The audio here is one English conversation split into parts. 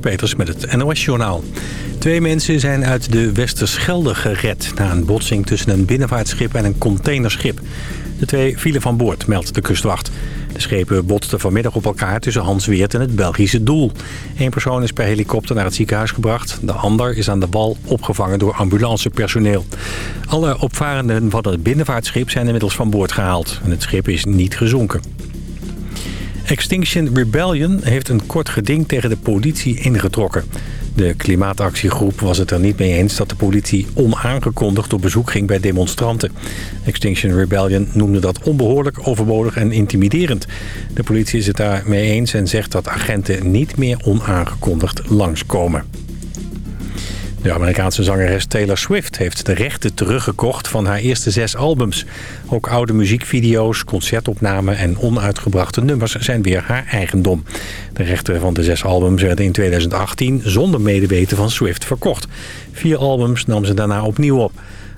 Peters met het NOS-journaal. Twee mensen zijn uit de Westerschelde gered... na een botsing tussen een binnenvaartschip en een containerschip. De twee vielen van boord, meldt de kustwacht. De schepen botsten vanmiddag op elkaar tussen Hansweert en het Belgische Doel. Eén persoon is per helikopter naar het ziekenhuis gebracht. De ander is aan de wal opgevangen door ambulancepersoneel. Alle opvarenden van het binnenvaartschip zijn inmiddels van boord gehaald. En het schip is niet gezonken. Extinction Rebellion heeft een kort geding tegen de politie ingetrokken. De klimaatactiegroep was het er niet mee eens dat de politie onaangekondigd op bezoek ging bij demonstranten. Extinction Rebellion noemde dat onbehoorlijk, overbodig en intimiderend. De politie is het daarmee eens en zegt dat agenten niet meer onaangekondigd langskomen. De Amerikaanse zangeres Taylor Swift heeft de rechten teruggekocht van haar eerste zes albums. Ook oude muziekvideo's, concertopnamen en onuitgebrachte nummers zijn weer haar eigendom. De rechten van de zes albums werden in 2018 zonder medeweten van Swift verkocht. Vier albums nam ze daarna opnieuw op.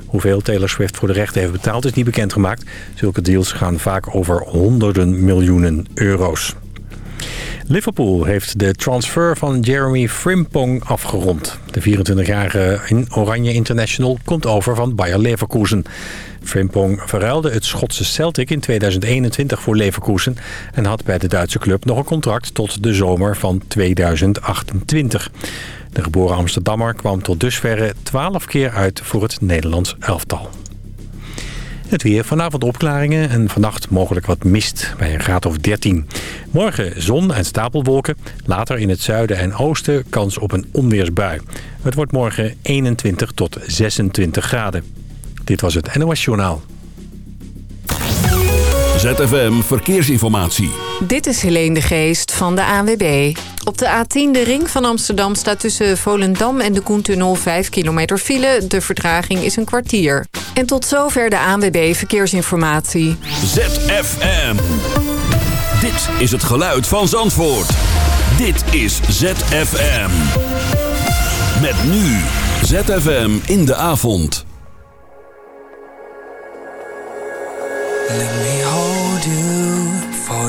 Hoeveel Taylor Swift voor de rechten heeft betaald is niet bekendgemaakt. Zulke deals gaan vaak over honderden miljoenen euro's. Liverpool heeft de transfer van Jeremy Frimpong afgerond. De 24-jarige Oranje International komt over van Bayer Leverkusen. Frimpong verruilde het Schotse Celtic in 2021 voor Leverkusen... en had bij de Duitse club nog een contract tot de zomer van 2028. De geboren Amsterdammer kwam tot dusverre 12 keer uit voor het Nederlands elftal. Het weer vanavond opklaringen en vannacht mogelijk wat mist bij een graad of 13. Morgen zon en stapelwolken. Later in het zuiden en oosten kans op een onweersbui. Het wordt morgen 21 tot 26 graden. Dit was het NOS Journaal. ZFM Verkeersinformatie. Dit is Helene de Geest van de ANWB. Op de A10, de ring van Amsterdam, staat tussen Volendam en de Koentunnel 5 kilometer file. De vertraging is een kwartier. En tot zover de ANWB Verkeersinformatie. ZFM. Dit is het geluid van Zandvoort. Dit is ZFM. Met nu ZFM in de avond. Let me hold you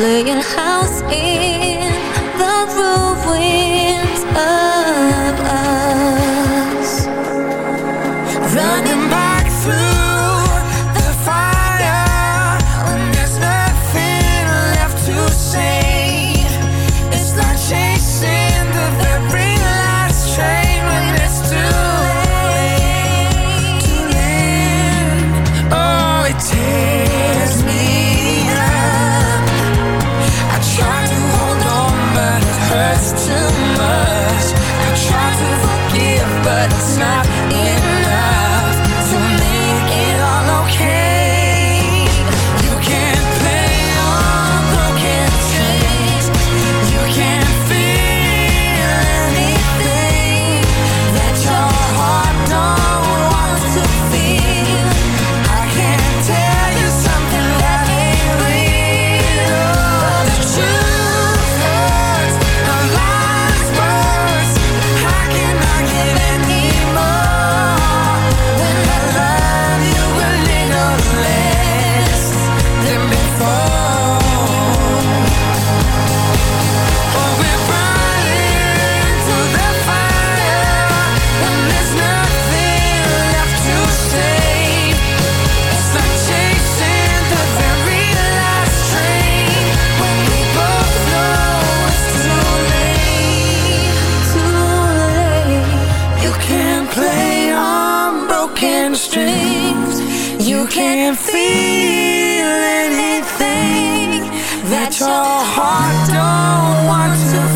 Playing house in feel anything that your heart don't want to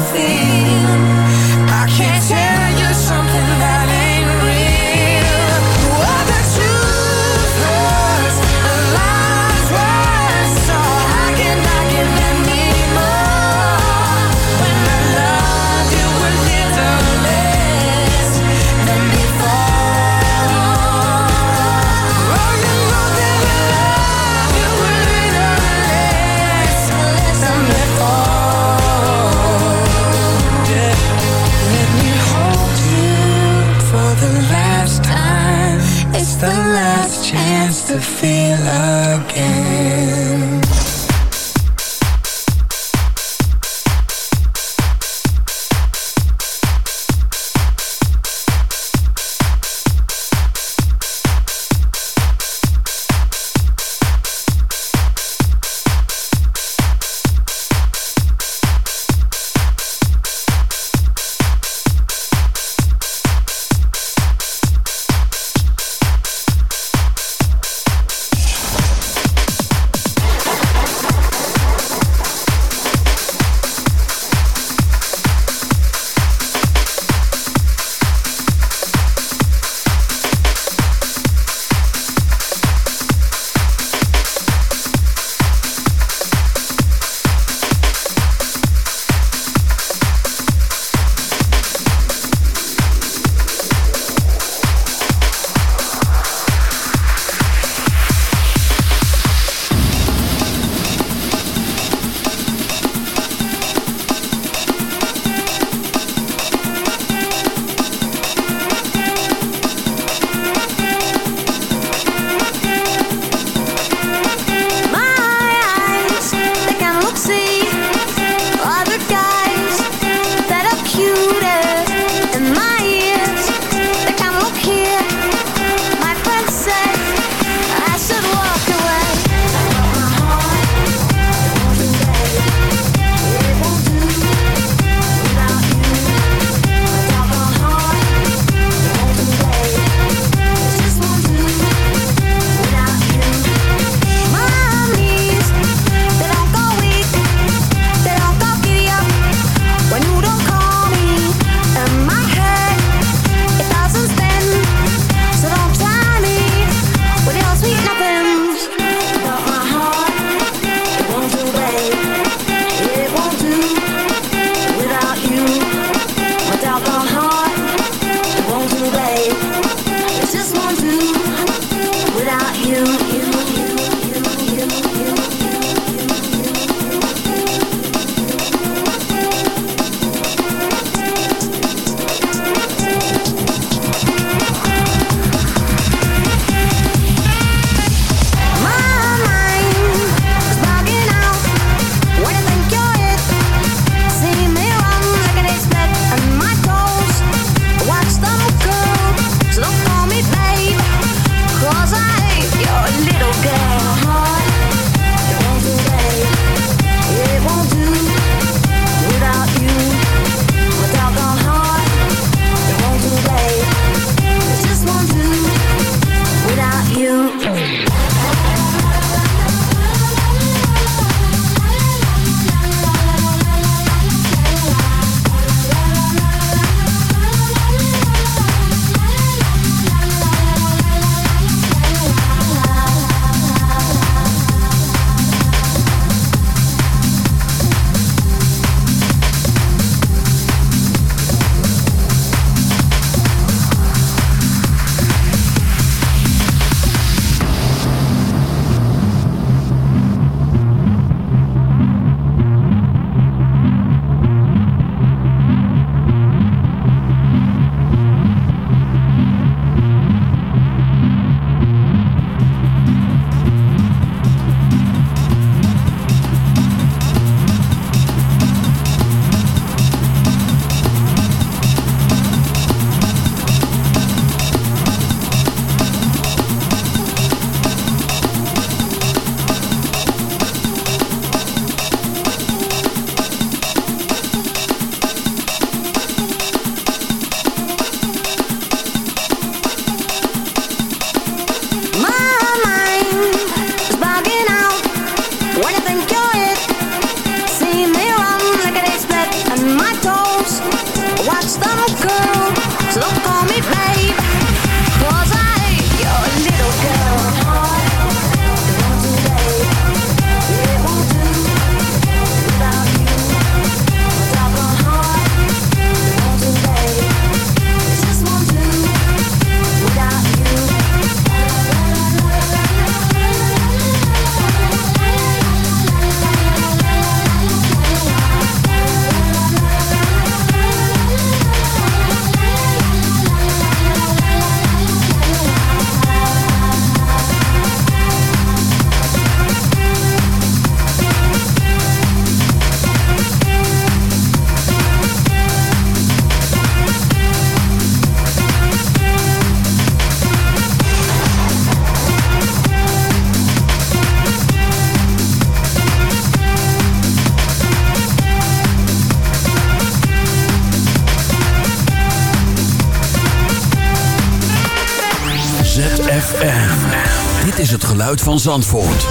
van Zandvoort.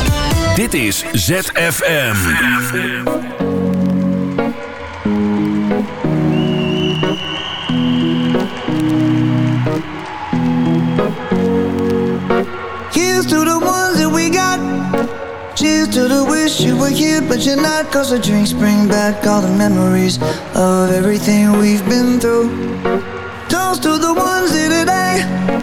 Dit is ZFM. Here's to the ones that we got. Cheers to the wish you were here, but you're not. Cause the drinks bring back all the memories of everything we've been through. Toast to the ones here today.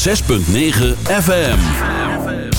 106.9 FM.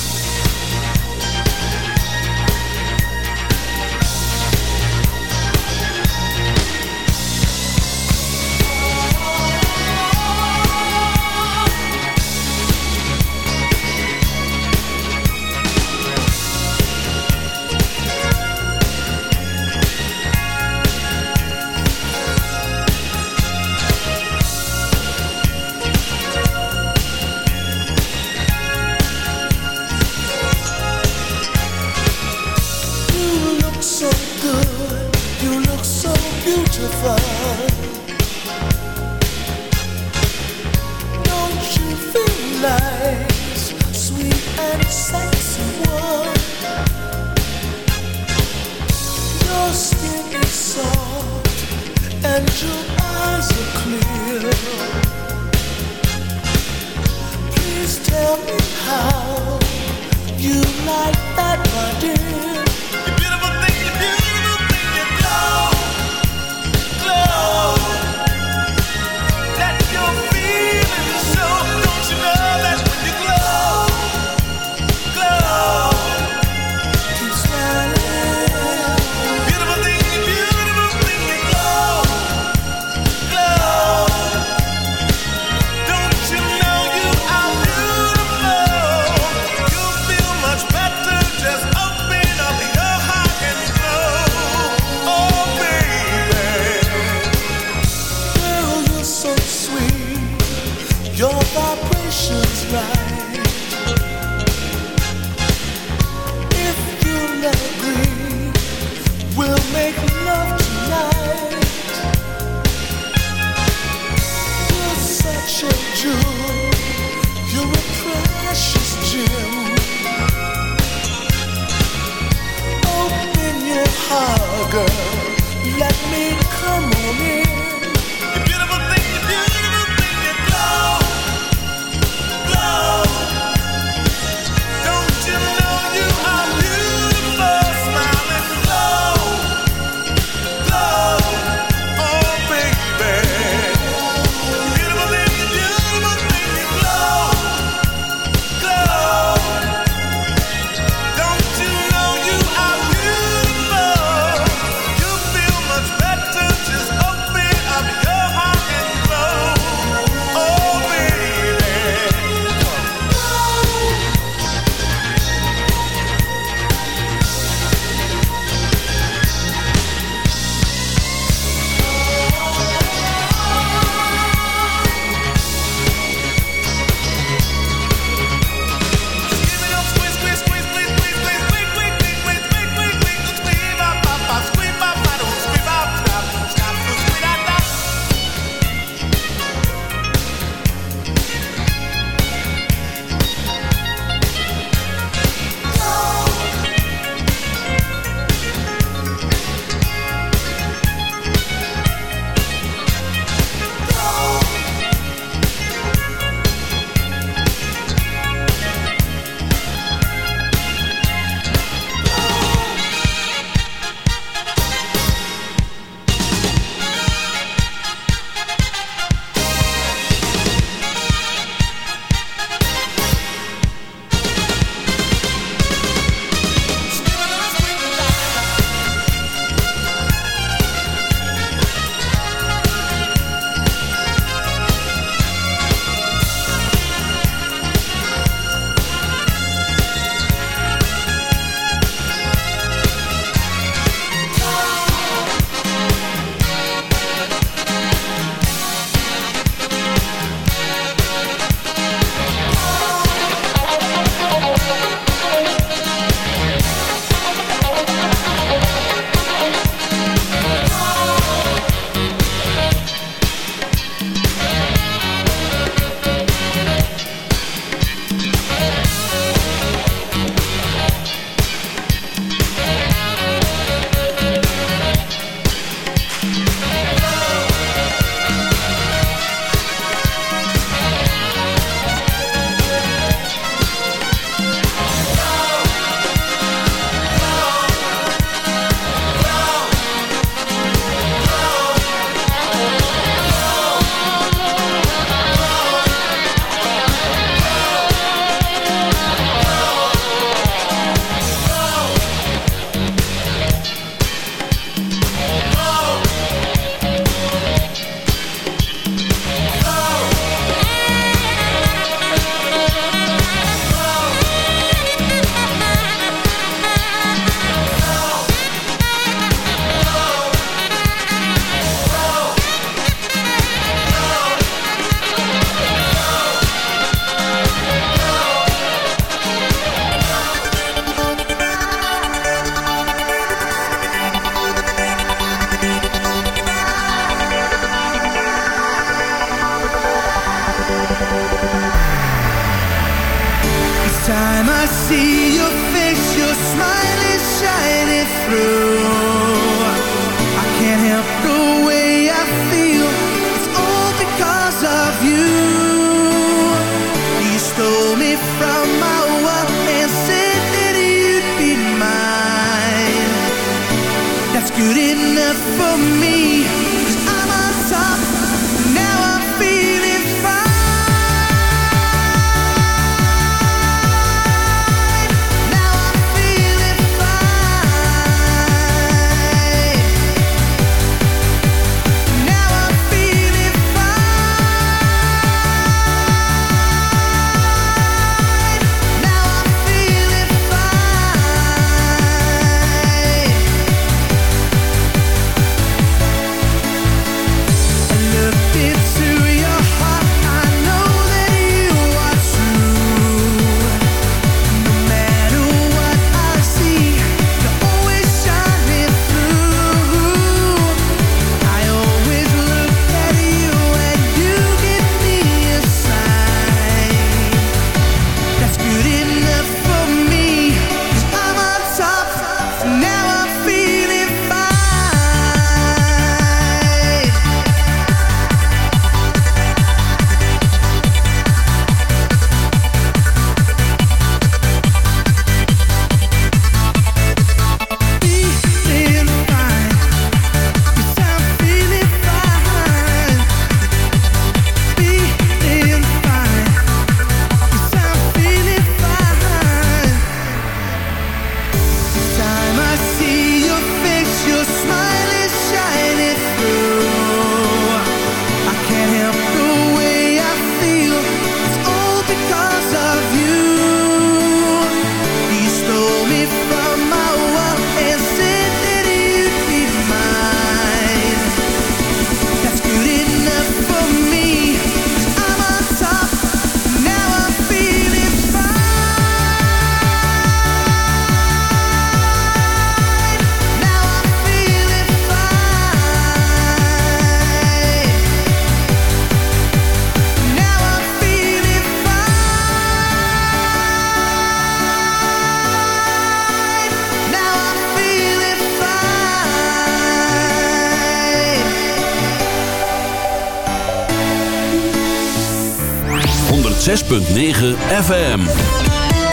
106.9 FM.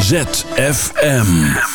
ZFM.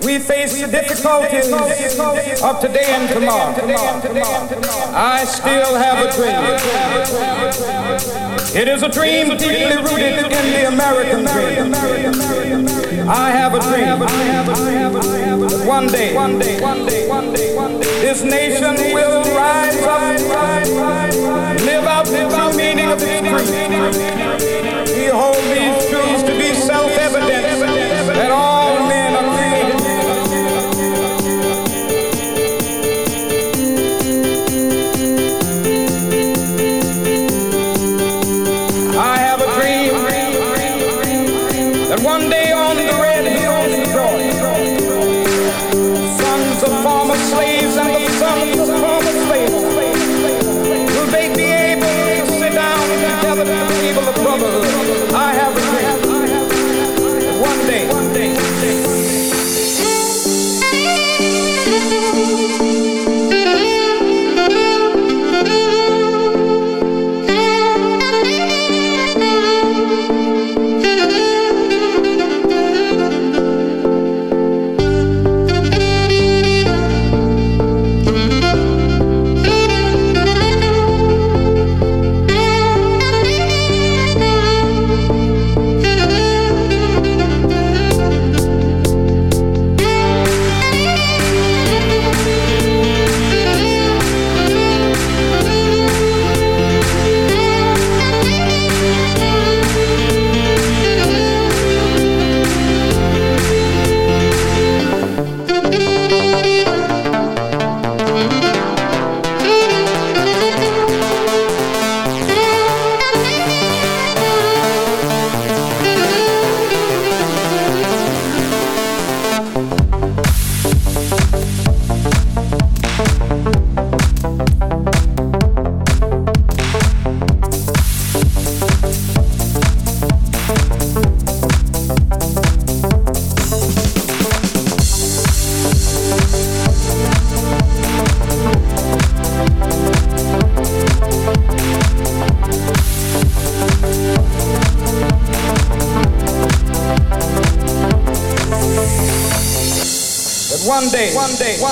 We face the difficulties of today and tomorrow. I still have a dream. It is a dream deeply rooted in the American dream. I have a dream. One day, this nation will rise up, live out the meaning of its creed. We hold these truths to be self-evident that all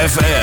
ZFM.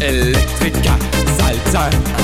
Electrica, Salsa.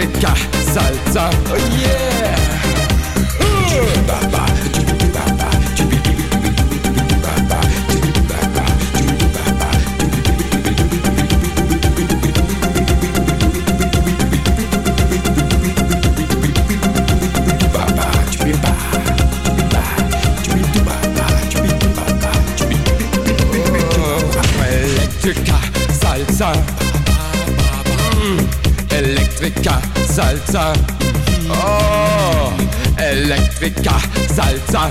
Africa, salsa, oh yeah. Baba, baba, salsa. Elektrika salza, Oh, Elektrika salza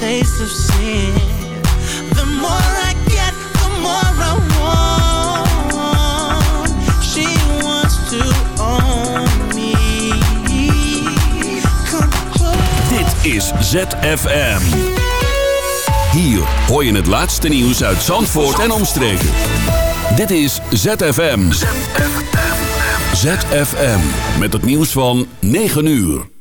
taste of. The more I get, the more I want. She wants to own me. Dit is ZFM. Hier hoor je het laatste nieuws uit Zandvoort en omstreken. Dit is ZFM. ZFM. Met het nieuws van 9 uur.